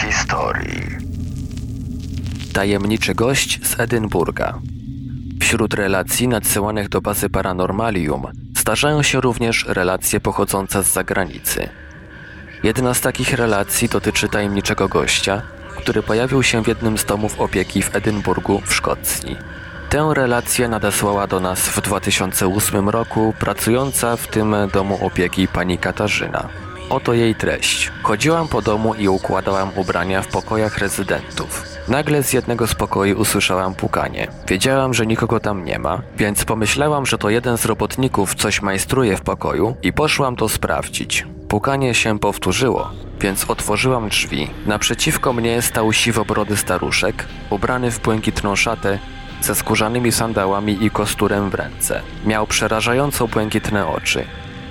historii. Tajemniczy gość z Edynburga. Wśród relacji nadsyłanych do bazy Paranormalium zdarzają się również relacje pochodzące z zagranicy. Jedna z takich relacji dotyczy tajemniczego gościa, który pojawił się w jednym z domów opieki w Edynburgu w Szkocji. Tę relację nadesłała do nas w 2008 roku pracująca w tym domu opieki pani Katarzyna. Oto jej treść. Chodziłam po domu i układałam ubrania w pokojach rezydentów. Nagle z jednego z pokoi usłyszałam pukanie. Wiedziałam, że nikogo tam nie ma, więc pomyślałam, że to jeden z robotników coś majstruje w pokoju i poszłam to sprawdzić. Pukanie się powtórzyło, więc otworzyłam drzwi. Naprzeciwko mnie stał siwobrody staruszek, ubrany w błękitną szatę ze skórzanymi sandałami i kosturem w ręce. Miał przerażająco błękitne oczy.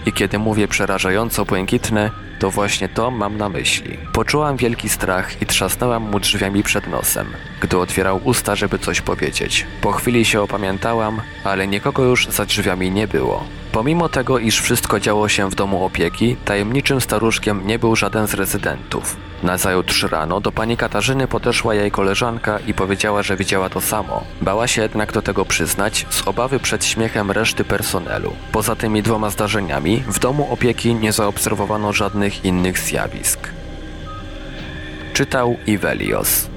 I kiedy mówię przerażająco błękitne, to właśnie to mam na myśli. Poczułam wielki strach i trzasnęłam mu drzwiami przed nosem, gdy otwierał usta, żeby coś powiedzieć. Po chwili się opamiętałam, ale nikogo już za drzwiami nie było. Pomimo tego, iż wszystko działo się w domu opieki, tajemniczym staruszkiem nie był żaden z rezydentów. Nazajutrz rano do pani Katarzyny podeszła jej koleżanka i powiedziała, że widziała to samo. Bała się jednak do tego przyznać z obawy przed śmiechem reszty personelu. Poza tymi dwoma zdarzeniami w domu opieki nie zaobserwowano żadnych innych zjawisk. Czytał Ivelios.